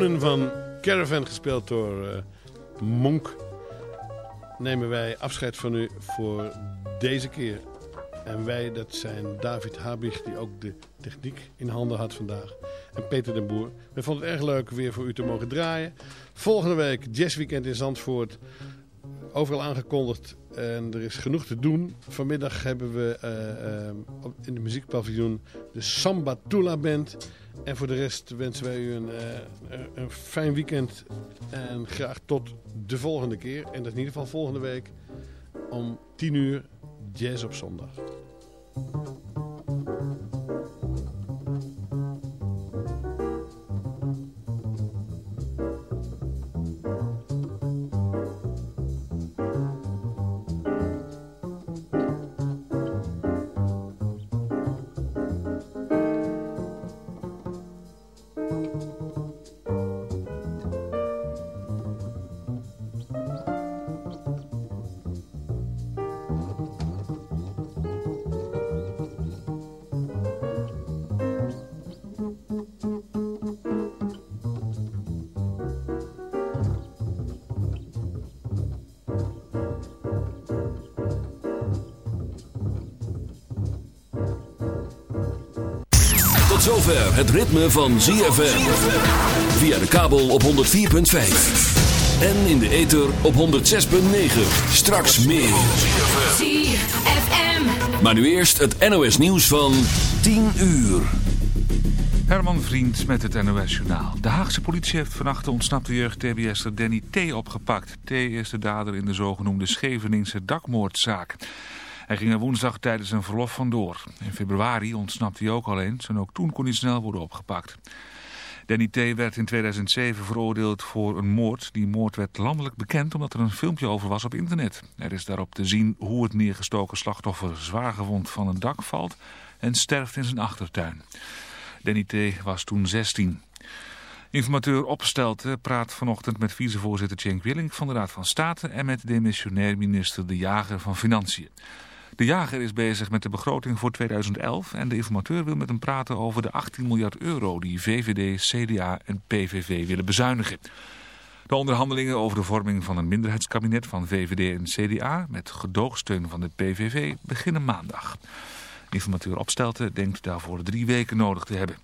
tonen van Caravan, gespeeld door uh, Monk, nemen wij afscheid van u voor deze keer. En wij, dat zijn David Habig, die ook de techniek in handen had vandaag. En Peter den Boer. We vonden het erg leuk weer voor u te mogen draaien. Volgende week Jazzweekend in Zandvoort. Overal aangekondigd en er is genoeg te doen. Vanmiddag hebben we uh, uh, in de muziekpaviljoen de Samba Tula Band. En voor de rest wensen wij u een, uh, een fijn weekend. En graag tot de volgende keer. En dat is in ieder geval volgende week om 10 uur Jazz op zondag. Het ritme van ZFM. Via de kabel op 104.5. En in de ether op 106.9. Straks meer. ZFM. Maar nu eerst het NOS nieuws van 10 uur. Herman Vriend met het NOS Journaal. De Haagse politie heeft vannacht de ontsnapte jeugd-TBS'er Danny T. opgepakt. T. is de dader in de zogenoemde Scheveningse dakmoordzaak. Hij ging er woensdag tijdens een verlof vandoor. In februari ontsnapte hij ook al eens en ook toen kon hij snel worden opgepakt. Danny T. werd in 2007 veroordeeld voor een moord. Die moord werd landelijk bekend omdat er een filmpje over was op internet. Er is daarop te zien hoe het neergestoken slachtoffer zwaargewond van een dak valt en sterft in zijn achtertuin. Danny T. was toen 16. Informateur Opstelten praat vanochtend met vicevoorzitter Cenk Willink van de Raad van State en met demissionair minister De Jager van Financiën. De jager is bezig met de begroting voor 2011 en de informateur wil met hem praten over de 18 miljard euro die VVD, CDA en PVV willen bezuinigen. De onderhandelingen over de vorming van een minderheidskabinet van VVD en CDA met gedoogsteun van de PVV beginnen maandag. Informateur Opstelten denkt daarvoor drie weken nodig te hebben.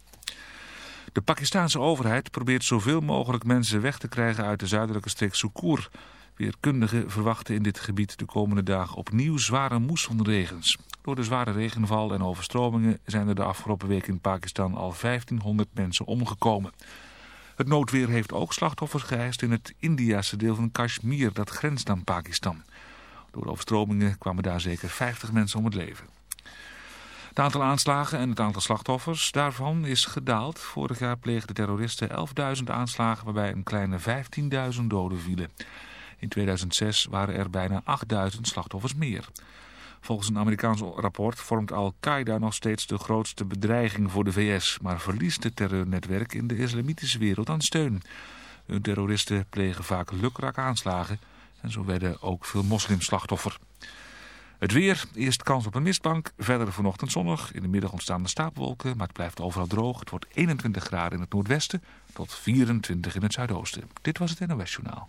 De Pakistanse overheid probeert zoveel mogelijk mensen weg te krijgen uit de zuidelijke streek Sukkur. Weerkundigen verwachten in dit gebied de komende dagen opnieuw zware moessonregens. Door de zware regenval en overstromingen zijn er de afgelopen week in Pakistan al 1500 mensen omgekomen. Het noodweer heeft ook slachtoffers geëist in het Indiase deel van Kashmir dat grenst aan Pakistan. Door de overstromingen kwamen daar zeker 50 mensen om het leven. Het aantal aanslagen en het aantal slachtoffers daarvan is gedaald. Vorig jaar pleegden terroristen 11.000 aanslagen waarbij een kleine 15.000 doden vielen. In 2006 waren er bijna 8000 slachtoffers meer. Volgens een Amerikaans rapport vormt Al-Qaeda nog steeds de grootste bedreiging voor de VS... maar verliest het terreurnetwerk in de islamitische wereld aan steun. Hun terroristen plegen vaak lukraak aanslagen... en zo werden ook veel moslims slachtoffer. Het weer, eerst kans op een mistbank, verder vanochtend zonnig. In de middag ontstaan de stapelwolken, maar het blijft overal droog. Het wordt 21 graden in het noordwesten tot 24 in het zuidoosten. Dit was het NOS Journaal.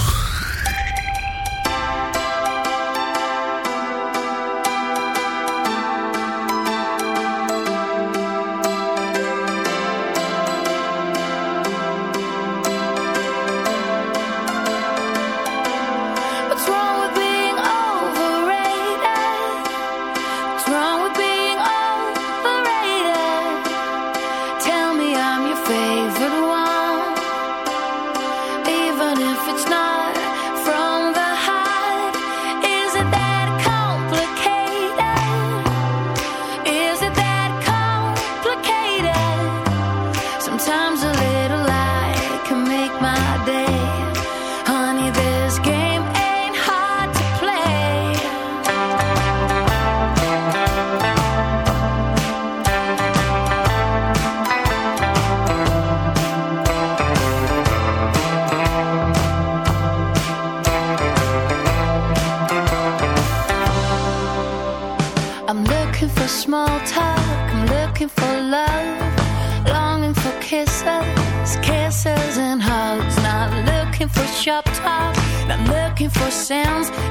sounds.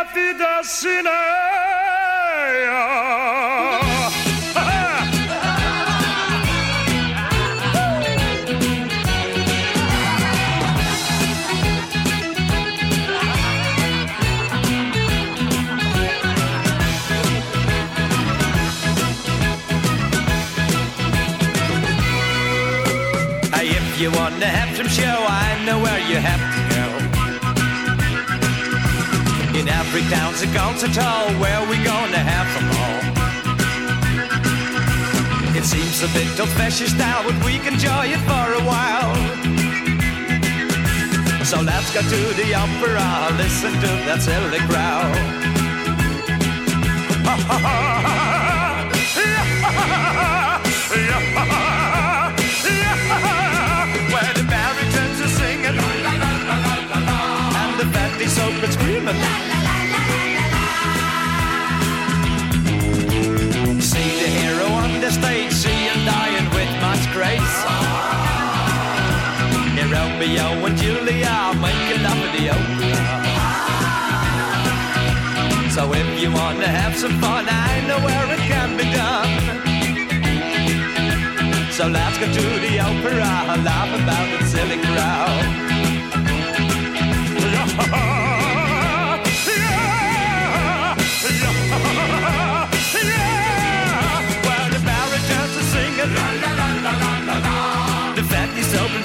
auf Wiedersehen. You wanna have some show, I know where you have to In every town's a concert hall where we gonna have them all. It seems a bit old-fashioned style, but we can enjoy it for a while. So let's go to the opera, listen to that silly growl. Ha ha ha! Yeah, ha ha ha! screaming. La, la. the stage, she and I, and with much grace. Here Romeo and Julia making love in the opera. So if you wanna have some fun, I know where it can be done. So let's go to the opera, laugh about the silly crowd.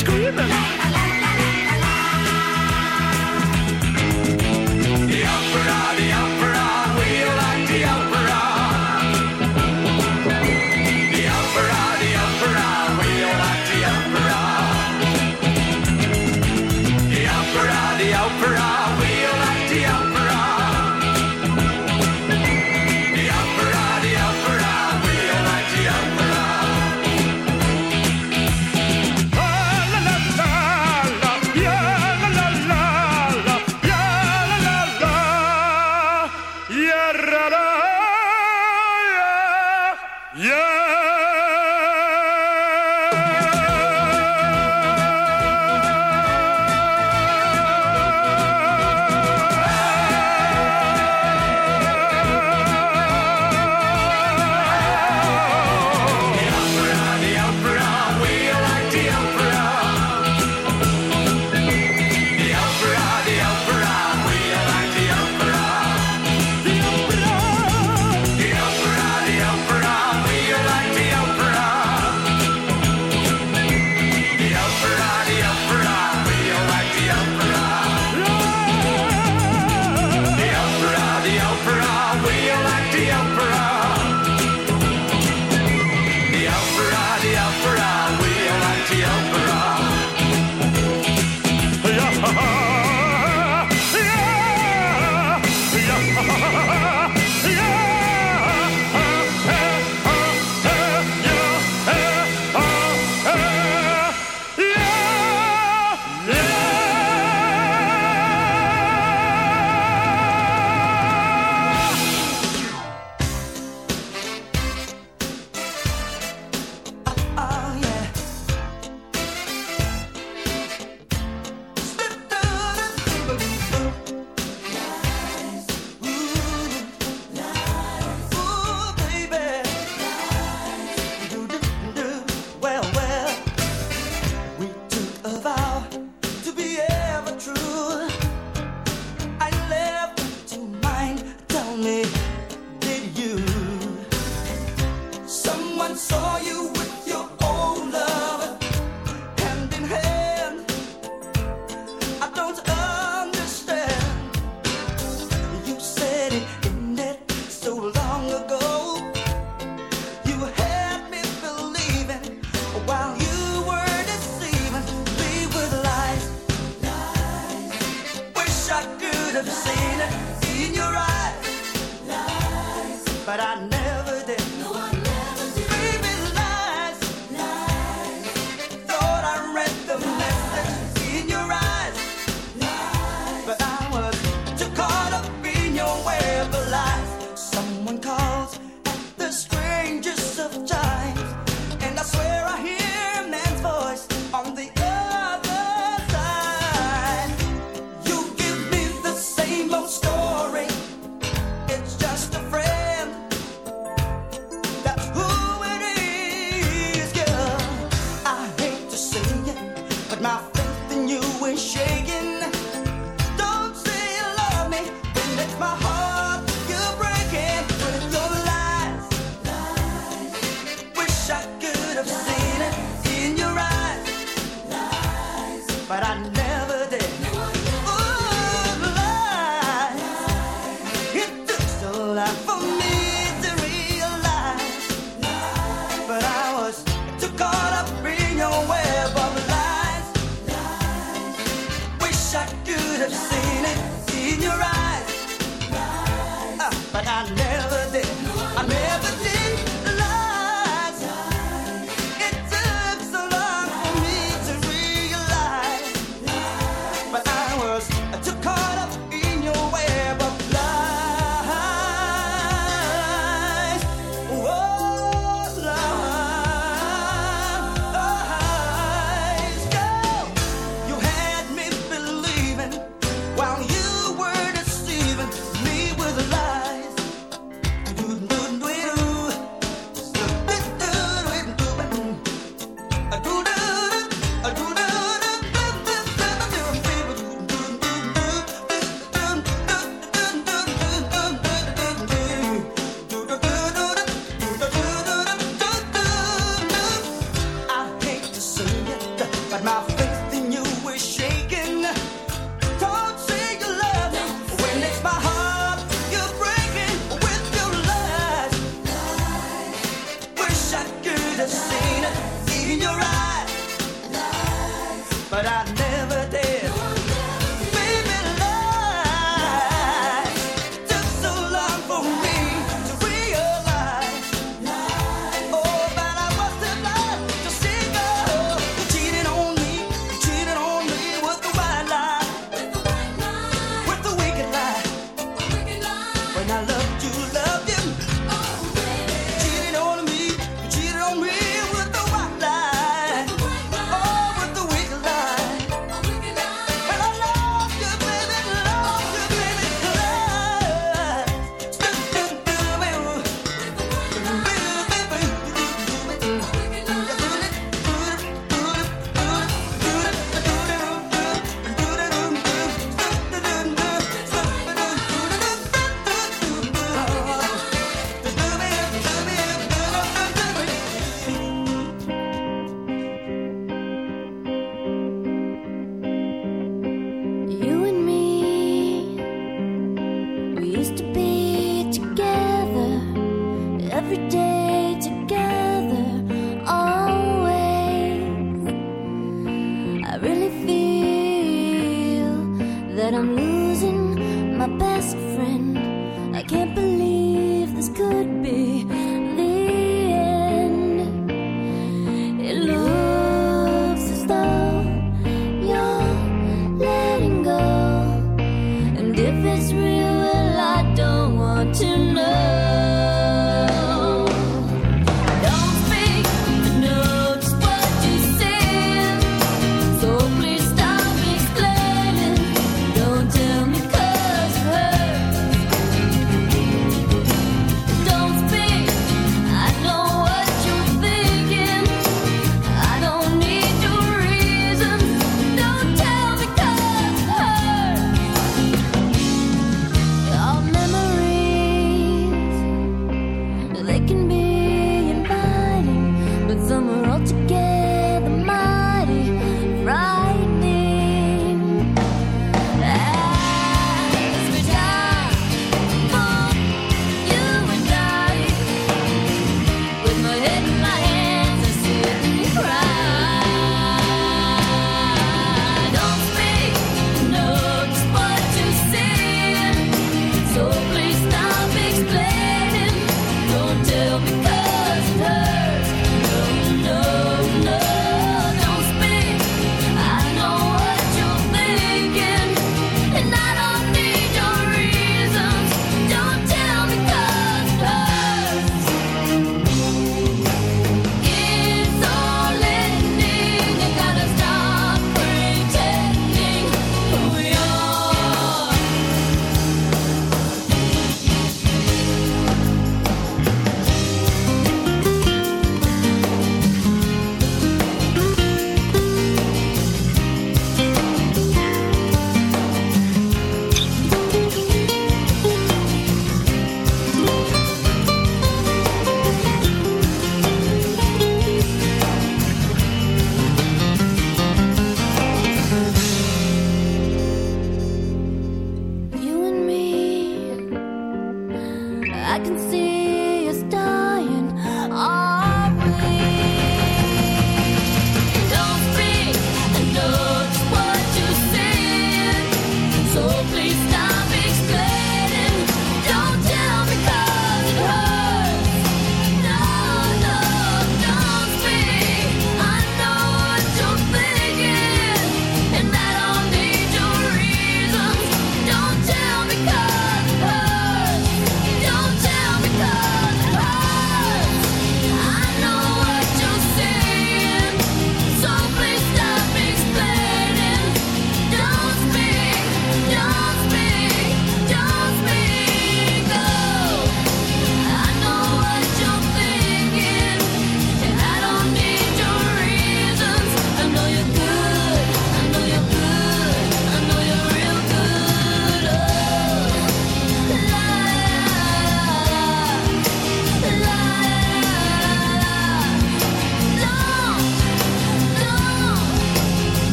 screaming.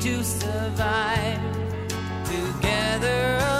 to survive together.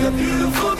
You're beautiful.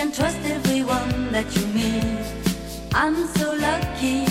can trust everyone that you meet. I'm so lucky.